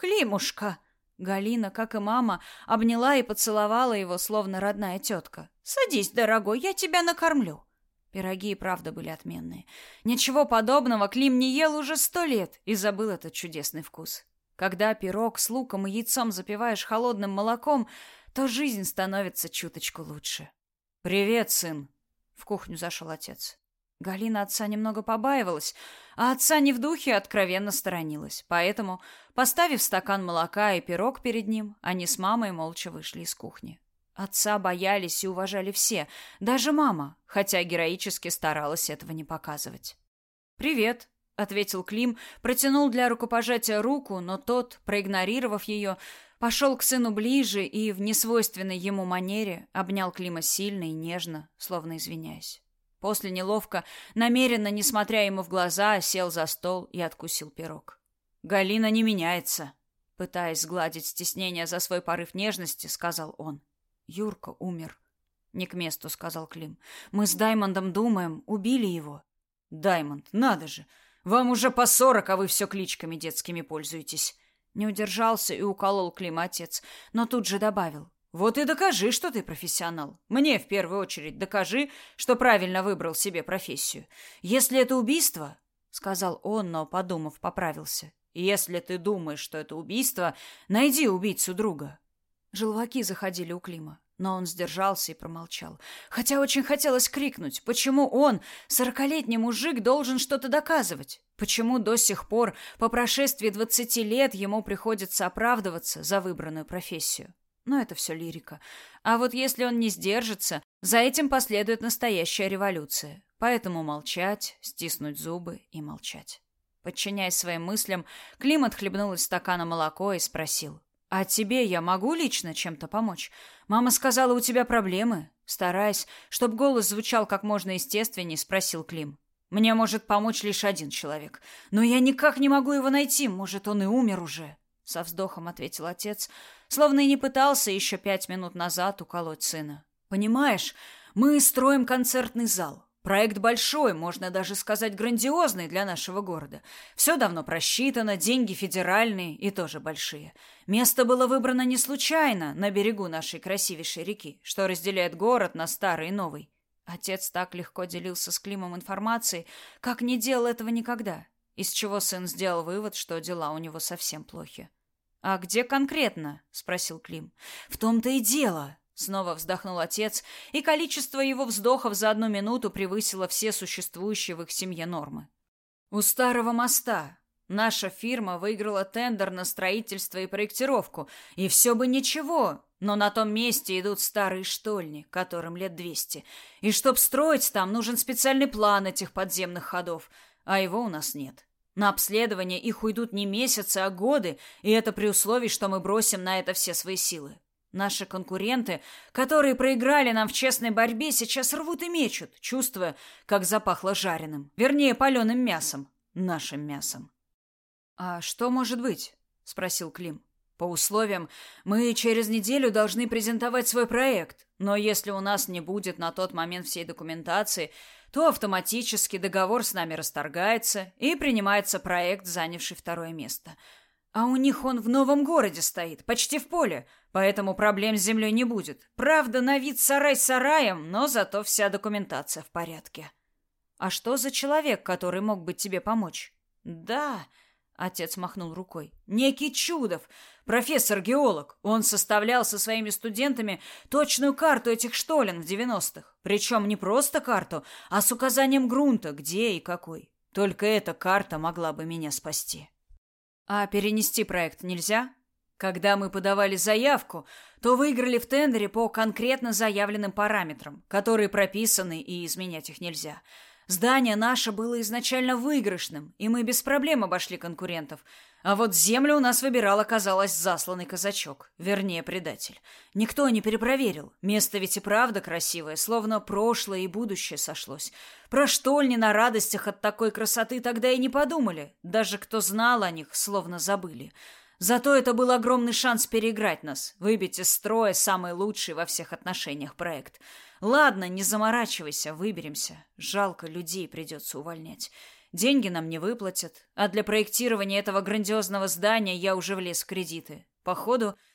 Климушка!» Галина, как и мама, обняла и поцеловала его, словно родная тетка. «Садись, дорогой, я тебя накормлю». Пироги и правда были отменные. Ничего подобного Клим не ел уже сто лет и забыл этот чудесный вкус. Когда пирог с луком и яйцом запиваешь холодным молоком, то жизнь становится чуточку лучше. «Привет, сын!» — в кухню зашел отец. Галина отца немного побаивалась, а отца не в духе откровенно сторонилась. Поэтому, поставив стакан молока и пирог перед ним, они с мамой молча вышли из кухни. Отца боялись и уважали все, даже мама, хотя героически старалась этого не показывать. «Привет», — ответил Клим, протянул для рукопожатия руку, но тот, проигнорировав ее, пошел к сыну ближе и в несвойственной ему манере обнял Клима сильно и нежно, словно извиняясь. После неловко, намеренно, не смотря ему в глаза, сел за стол и откусил пирог. «Галина не меняется», — пытаясь сгладить стеснение за свой порыв нежности, сказал он. «Юрка умер». «Не к месту», — сказал Клим. «Мы с Даймондом думаем, убили его». «Даймонд, надо же! Вам уже по сорок, а вы все кличками детскими пользуетесь». Не удержался и уколол Клим отец, но тут же добавил. Вот и докажи, что ты профессионал. Мне в первую очередь докажи, что правильно выбрал себе профессию. Если это убийство, сказал он, но подумав, поправился. Если ты думаешь, что это убийство, найди убийцу друга. Желваки заходили у Клима, но он сдержался и промолчал. Хотя очень хотелось крикнуть, почему он, сорокалетний мужик, должен что-то доказывать? Почему до сих пор, по прошествии двадцати лет, ему приходится оправдываться за выбранную профессию? Но это все лирика. А вот если он не сдержится, за этим последует настоящая революция. Поэтому молчать, стиснуть зубы и молчать. Подчиняясь своим мыслям, Клим отхлебнул из стакана молоко и спросил. «А тебе я могу лично чем-то помочь? Мама сказала, у тебя проблемы». Стараясь, чтобы голос звучал как можно естественнее, спросил Клим. «Мне может помочь лишь один человек. Но я никак не могу его найти. Может, он и умер уже» со вздохом ответил отец, словно и не пытался еще пять минут назад уколоть сына. Понимаешь, мы строим концертный зал. Проект большой, можно даже сказать грандиозный для нашего города. Все давно просчитано, деньги федеральные и тоже большие. Место было выбрано не случайно, на берегу нашей красивейшей реки, что разделяет город на старый и новый. Отец так легко делился с Климом информацией, как не делал этого никогда, из чего сын сделал вывод, что дела у него совсем плохи. «А где конкретно?» — спросил Клим. «В том-то и дело!» — снова вздохнул отец, и количество его вздохов за одну минуту превысило все существующие в их семье нормы. «У старого моста наша фирма выиграла тендер на строительство и проектировку, и все бы ничего, но на том месте идут старые штольни, которым лет двести, и чтоб строить там, нужен специальный план этих подземных ходов, а его у нас нет». На обследование их уйдут не месяцы, а годы, и это при условии, что мы бросим на это все свои силы. Наши конкуренты, которые проиграли нам в честной борьбе, сейчас рвут и мечут, чувствуя, как запахло жареным, вернее, паленым мясом, нашим мясом. «А что может быть?» — спросил Клим. «По условиям, мы через неделю должны презентовать свой проект, но если у нас не будет на тот момент всей документации, то автоматически договор с нами расторгается и принимается проект, занявший второе место. А у них он в новом городе стоит, почти в поле, поэтому проблем с землей не будет. Правда, на вид сарай сараем, но зато вся документация в порядке. А что за человек, который мог бы тебе помочь? Да, Отец махнул рукой. Некий Чудов, профессор-геолог. Он составлял со своими студентами точную карту этих штолен в девяностых. Причем не просто карту, а с указанием грунта, где и какой. Только эта карта могла бы меня спасти. А перенести проект нельзя? Когда мы подавали заявку, то выиграли в тендере по конкретно заявленным параметрам, которые прописаны и изменять их нельзя. Здание наше было изначально выигрышным, и мы без проблем обошли конкурентов. А вот землю у нас выбирал, оказалось, засланный казачок, вернее, предатель. Никто не перепроверил. Место ведь и правда красивое, словно прошлое и будущее сошлось. Про штольни на радостях от такой красоты тогда и не подумали. Даже кто знал о них, словно забыли. Зато это был огромный шанс переиграть нас, выбить из строя самый лучший во всех отношениях проект — Ладно, не заморачивайся, выберемся. Жалко, людей придется увольнять. Деньги нам не выплатят, а для проектирования этого грандиозного здания я уже влез в кредиты. Походу,